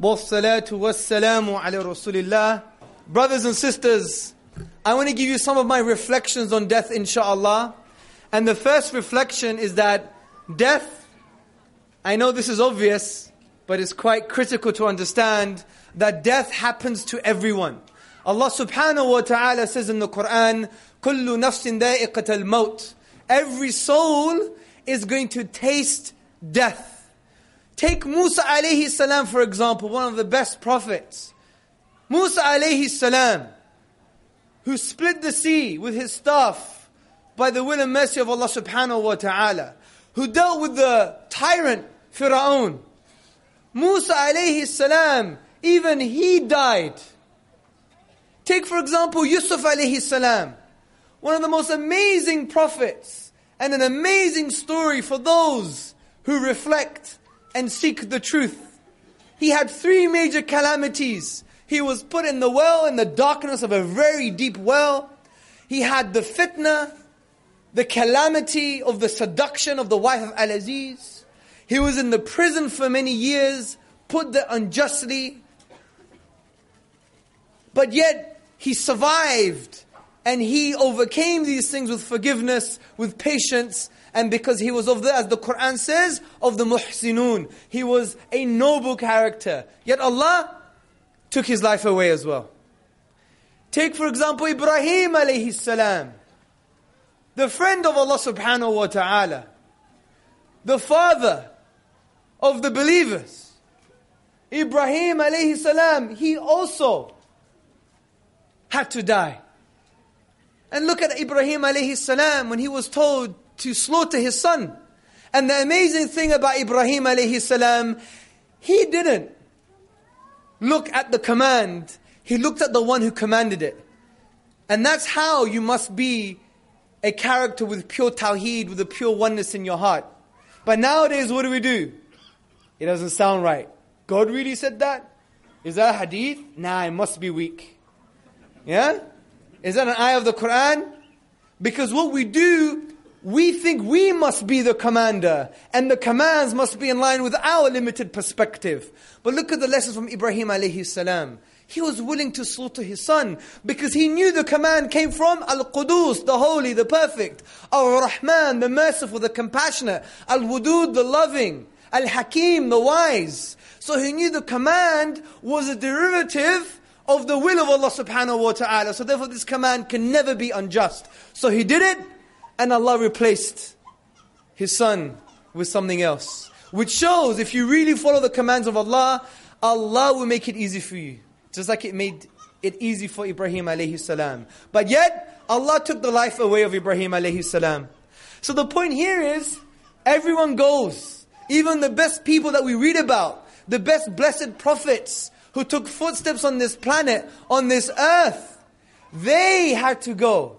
والصلاة والسلام على رسول الله Brothers and sisters, I want to give you some of my reflections on death inshallah. And the first reflection is that death, I know this is obvious, but it's quite critical to understand that death happens to everyone. Allah subhanahu wa ta'ala says in the Quran, كُلُّ نَفْسٍ ذَائِقَةَ الْمَوْتِ Every soul is going to taste death. Take Musa alayhi salam for example, one of the best prophets. Musa alayhi salam, who split the sea with his staff by the will and mercy of Allah subhanahu wa ta'ala, who dealt with the tyrant Fir'aun. Musa alayhi salam, even he died. Take for example Yusuf alayhi salam, one of the most amazing prophets and an amazing story for those who reflect and seek the truth. He had three major calamities. He was put in the well, in the darkness of a very deep well. He had the fitna, the calamity of the seduction of the wife of Al Aziz. He was in the prison for many years, put there unjustly. But yet, he survived and he overcame these things with forgiveness, with patience, and because he was of the, as the Quran says, of the muhsinun. He was a noble character. Yet Allah took his life away as well. Take for example Ibrahim alayhi salam, the friend of Allah subhanahu wa ta'ala, the father of the believers. Ibrahim alayhi salam, he also had to die. And look at Ibrahim alayhi salam when he was told to slaughter his son. And the amazing thing about Ibrahim alayhi salam, he didn't look at the command, he looked at the one who commanded it. And that's how you must be a character with pure tawheed, with a pure oneness in your heart. But nowadays, what do we do? It doesn't sound right. God really said that? Is that a hadith? Nah, it must be weak. Yeah? Is that an ayah of the Quran? Because what we do we think we must be the commander and the commands must be in line with our limited perspective. But look at the lessons from Ibrahim alayhi salam. He was willing to slaughter his son because he knew the command came from Al-Qudus, the holy, the perfect. Al-Rahman, the merciful, the compassionate. Al-Wudud, the loving. Al-Hakim, the wise. So he knew the command was a derivative of the will of Allah subhanahu wa ta'ala. So therefore this command can never be unjust. So he did it and Allah replaced his son with something else. Which shows if you really follow the commands of Allah, Allah will make it easy for you. Just like it made it easy for Ibrahim alayhi salam. But yet, Allah took the life away of Ibrahim alayhi salam. So the point here is, everyone goes. Even the best people that we read about, the best blessed prophets who took footsteps on this planet, on this earth, they had to go.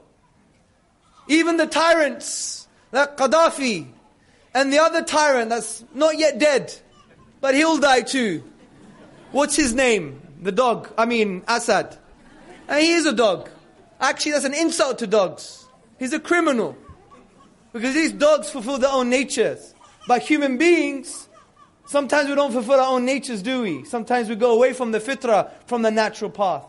Even the tyrants, like Gaddafi, and the other tyrant that's not yet dead, but he'll die too. What's his name? The dog. I mean, Assad. And he is a dog. Actually, that's an insult to dogs. He's a criminal. Because these dogs fulfill their own natures. But human beings, sometimes we don't fulfill our own natures, do we? Sometimes we go away from the fitrah, from the natural path.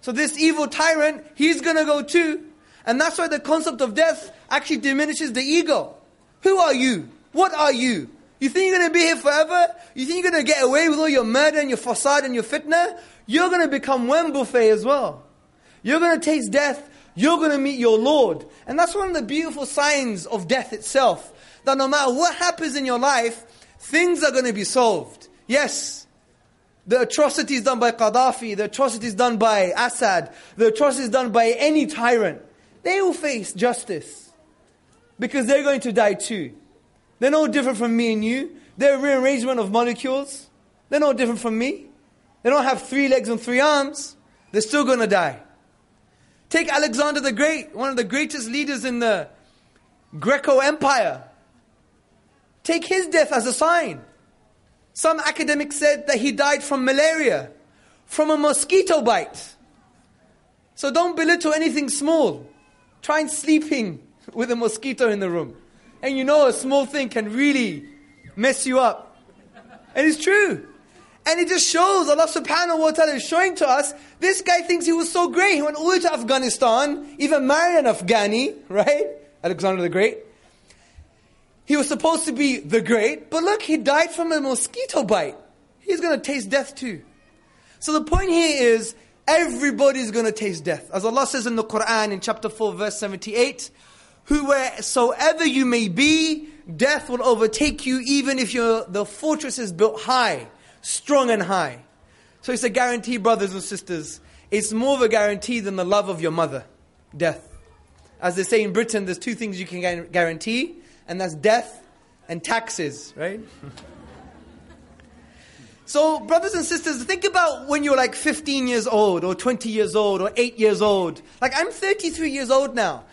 So this evil tyrant, he's gonna go too. And that's why the concept of death actually diminishes the ego. Who are you? What are you? You think you're going to be here forever? You think you're going to get away with all your murder and your fasad and your fitna? You're going to become one buffet as well. You're going to taste death. You're going to meet your Lord. And that's one of the beautiful signs of death itself. That no matter what happens in your life, things are going to be solved. Yes, the atrocities done by Gaddafi, the atrocities done by Assad, the atrocities done by any tyrant, they will face justice because they're going to die too. They're no different from me and you. They're a rearrangement of molecules. They're no different from me. They don't have three legs and three arms. They're still going to die. Take Alexander the Great, one of the greatest leaders in the Greco Empire. Take his death as a sign. Some academics said that he died from malaria, from a mosquito bite. So don't belittle anything small. Try sleeping with a mosquito in the room. And you know a small thing can really mess you up. And it's true. And it just shows Allah subhanahu wa ta'ala is showing to us this guy thinks he was so great. He went all the way to Afghanistan, even married an Afghani, right? Alexander the Great. He was supposed to be the great, but look, he died from a mosquito bite. He's going to taste death too. So the point here is everybody's going to taste death. As Allah says in the Quran in chapter 4 verse 78, whoever you may be, death will overtake you even if the fortress is built high, strong and high. So it's a guarantee, brothers and sisters. It's more of a guarantee than the love of your mother, death. As they say in Britain, there's two things you can guarantee and that's death and taxes, right? so, brothers and sisters, think about when you're like 15 years old, or 20 years old, or 8 years old. Like, I'm 33 years old now.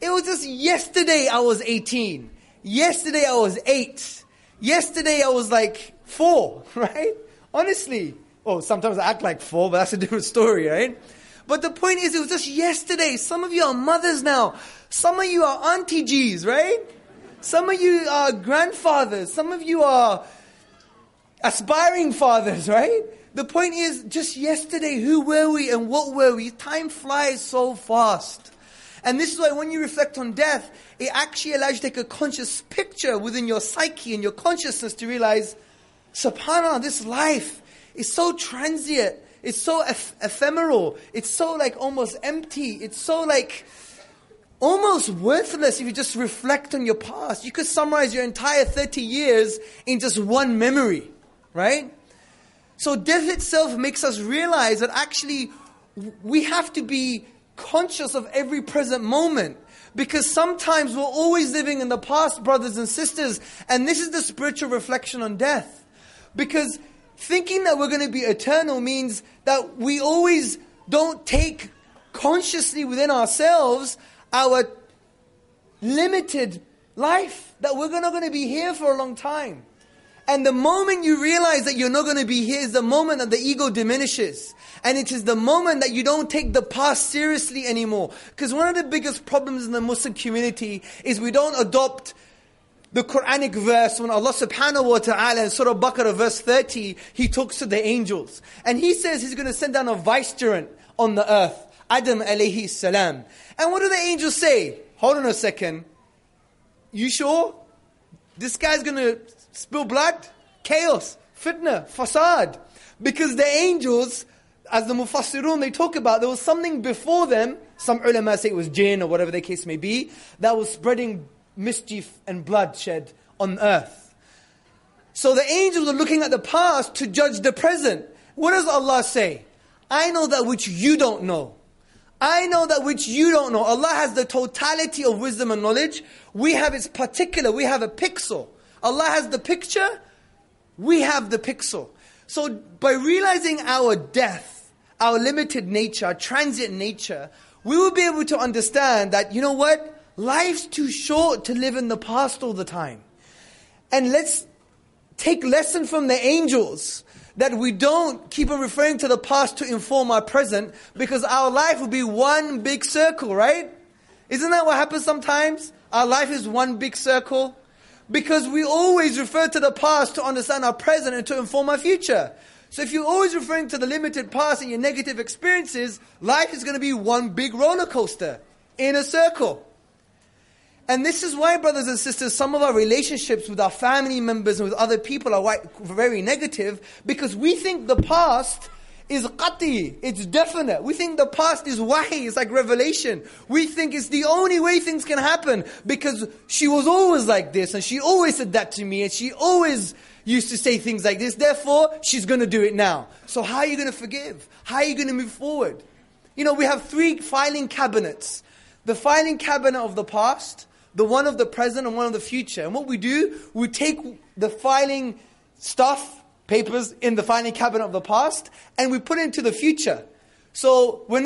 It was just yesterday I was 18. Yesterday I was 8. Yesterday I was like 4, right? Honestly. Oh, sometimes I act like 4, but that's a different story, right? But the point is, it was just yesterday. Some of you are mothers now. Some of you are auntie G's, right? Some of you are grandfathers. Some of you are aspiring fathers, right? The point is, just yesterday, who were we and what were we? Time flies so fast. And this is why when you reflect on death, it actually allows you to take a conscious picture within your psyche and your consciousness to realize, subhanAllah, this life is so transient. It's so eph- ephemeral. It's so like almost empty. It's so like almost worthless if you just reflect on your past. You could summarize your entire 30 years in just one memory, right? So death itself makes us realize that actually we have to be conscious of every present moment. Because sometimes we're always living in the past, brothers and sisters, and this is the spiritual reflection on death. Because thinking that we're going to be eternal means that we always don't take consciously within ourselves our limited life, that we're not going to be here for a long time. And the moment you realize that you're not going to be here is the moment that the ego diminishes. And it is the moment that you don't take the past seriously anymore. Because one of the biggest problems in the Muslim community is we don't adopt the Quranic verse when Allah subhanahu wa ta'ala in Surah Baqarah verse 30, He talks to the angels. And He says He's going to send down a vicegerent on the earth. Adam alayhi salam. And what do the angels say? Hold on a second. You sure? This guy's gonna spill blood? Chaos, fitna, fasad. Because the angels, as the Mufassirun they talk about, there was something before them, some ulama say it was jinn or whatever the case may be, that was spreading mischief and bloodshed on earth. So the angels are looking at the past to judge the present. What does Allah say? I know that which you don't know. I know that which you don't know. Allah has the totality of wisdom and knowledge. We have its particular, we have a pixel. Allah has the picture, we have the pixel. So by realizing our death, our limited nature, our transient nature, we will be able to understand that, you know what? Life's too short to live in the past all the time. And let's take lesson from the angels that we don't keep on referring to the past to inform our present because our life will be one big circle, right? Isn't that what happens sometimes? Our life is one big circle because we always refer to the past to understand our present and to inform our future. So if you're always referring to the limited past and your negative experiences, life is going to be one big roller coaster in a circle. And this is why, brothers and sisters, some of our relationships with our family members and with other people are very negative because we think the past is qati, it's definite. We think the past is wahi, it's like revelation. We think it's the only way things can happen because she was always like this and she always said that to me and she always used to say things like this, therefore she's going to do it now. So how are you going to forgive? How are you going to move forward? You know, we have three filing cabinets. The filing cabinet of the past, the one of the present and one of the future. And what we do, we take the filing stuff, papers in the filing cabinet of the past, and we put it into the future. So when